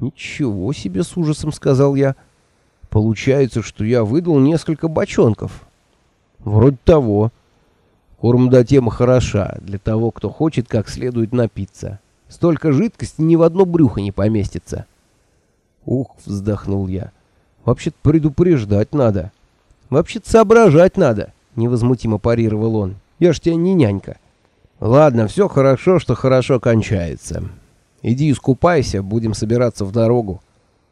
«Ничего себе!» — с ужасом сказал я. «Получается, что я выдал несколько бочонков». «Вроде того. Курмда тема хороша для того, кто хочет как следует напиться. Столько жидкости ни в одно брюхо не поместится». «Ух!» — вздохнул я. «Вообще-то предупреждать надо. Вообще-то соображать надо», — невозмутимо парировал он. «Я ж тебя не нянька». «Ладно, все хорошо, что хорошо кончается. Иди искупайся, будем собираться в дорогу.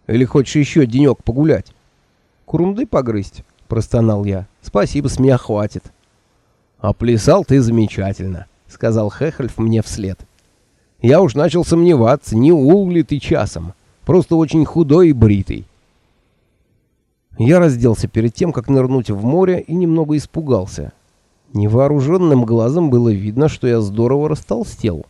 Или хочешь еще денек погулять?» «Курумды погрызть?» — простонал я. «Спасибо, с меня хватит». «А плясал ты замечательно», — сказал Хехельф мне вслед. «Я уж начал сомневаться, не ул ли ты часом. Просто очень худой и бритый». Я разделся перед тем, как нырнуть в море, и немного испугался. Невооруженным глазом было видно, что я здорово растолстел.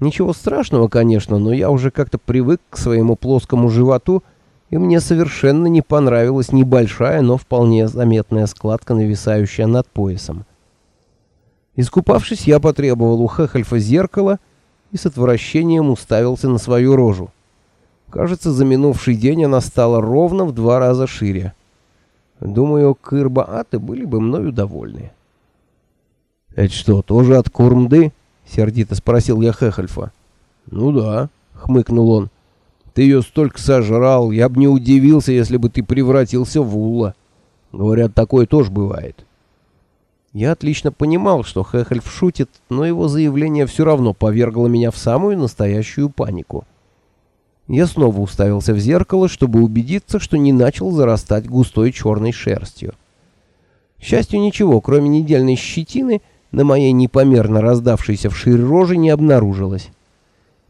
Ничего страшного, конечно, но я уже как-то привык к своему плоскому животу, и мне совершенно не понравилась небольшая, но вполне заметная складка, нависающая над поясом. Искупавшись, я потребовал у Хехельфа зеркало и с отвращением уставился на свою рожу. Кажется, за минувший день она стала ровно в два раза шире. Думаю, Кырба-Аты были бы мною довольны. «Это что, тоже от Курмды?» — сердито спросил я Хехельфа. «Ну да», — хмыкнул он. «Ты ее столько сожрал, я бы не удивился, если бы ты превратился в Ула. Говорят, такое тоже бывает». Я отлично понимал, что Хехельф шутит, но его заявление все равно повергло меня в самую настоящую панику. Я снова уставился в зеркало, чтобы убедиться, что не начал зарастать густой черной шерстью. К счастью, ничего, кроме недельной щетины, на моей непомерно раздавшейся вширь роже не обнаружилось.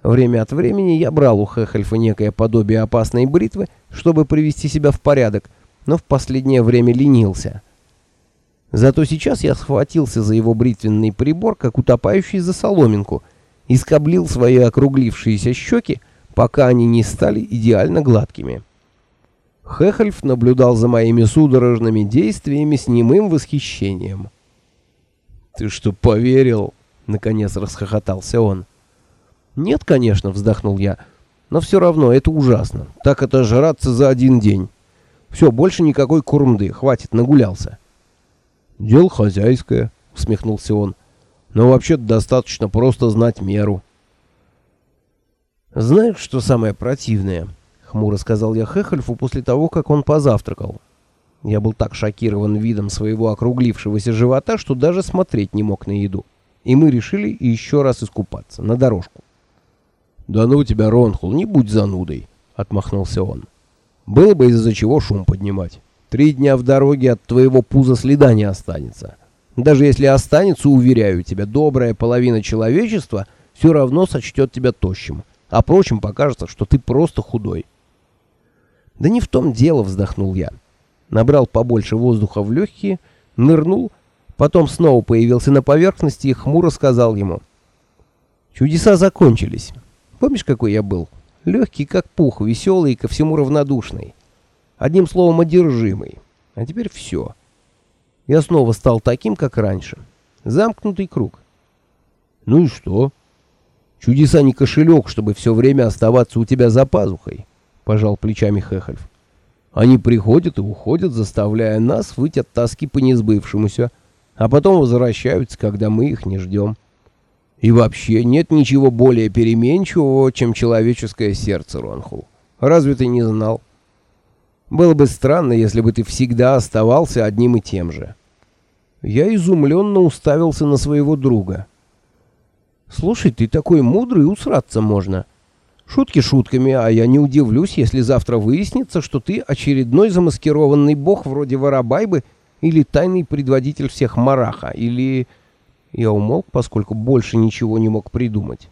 Время от времени я брал у Хехельфа некое подобие опасной бритвы, чтобы привести себя в порядок, но в последнее время ленился. Зато сейчас я схватился за его бритвенный прибор, как утопающий за соломинку, и скоблил свои округлившиеся щеки, пока они не стали идеально гладкими. Хехельф наблюдал за моими судорожными действиями с немым восхищением. «Ты что, поверил?» — наконец расхохотался он. «Нет, конечно», — вздохнул я. «Но все равно это ужасно. Так это жраться за один день. Все, больше никакой курмды. Хватит, нагулялся». «Дело хозяйское», — усмехнулся он. «Но вообще-то достаточно просто знать меру». «Знаешь, что самое противное?» — хмуро сказал я Хехельфу после того, как он позавтракал. Я был так шокирован видом своего округлившегося живота, что даже смотреть не мог на еду. И мы решили еще раз искупаться, на дорожку. «Да ну тебя, Ронхул, не будь занудой!» — отмахнулся он. «Было бы из-за чего шум поднимать. Три дня в дороге от твоего пуза следа не останется. Даже если останется, уверяю тебя, добрая половина человечества все равно сочтет тебя тощим а прочим покажется, что ты просто худой. Да не в том дело, вздохнул я. Набрал побольше воздуха в легкие, нырнул, потом снова появился на поверхности и хмуро сказал ему. Чудеса закончились. Помнишь, какой я был? Легкий, как пух, веселый и ко всему равнодушный. Одним словом, одержимый. А теперь все. Я снова стал таким, как раньше. Замкнутый круг. Ну и что? Чудеса не кошелек, чтобы все время оставаться у тебя за пазухой, — пожал плечами Хехельф. Они приходят и уходят, заставляя нас выть от тоски по несбывшемуся, а потом возвращаются, когда мы их не ждем. И вообще нет ничего более переменчивого, чем человеческое сердце, Ронхул. Разве ты не знал? Было бы странно, если бы ты всегда оставался одним и тем же. Я изумленно уставился на своего друга. Слушай, ты такой мудрый, усраться можно. Шутки шутками, а я не удивлюсь, если завтра выяснится, что ты очередной замаскированный бог вроде Воробайбы или тайный предводитель всех Мараха, или... Я умолк, поскольку больше ничего не мог придумать.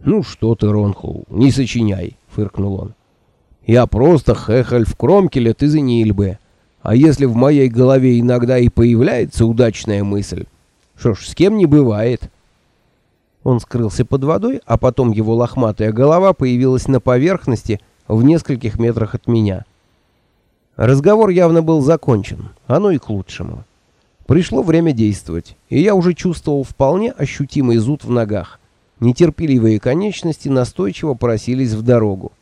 «Ну что ты, Ронхул, не сочиняй», — фыркнул он. «Я просто хехаль в Кромкеле, ты за Нильбе. А если в моей голове иногда и появляется удачная мысль, что ж, с кем не бывает». Он скрылся под водой, а потом его лохматая голова появилась на поверхности в нескольких метрах от меня. Разговор явно был закончен, оно и к лучшему. Пришло время действовать, и я уже чувствовал вполне ощутимый зуд в ногах. Нетерпеливые конечности настойчиво просились в дорогу.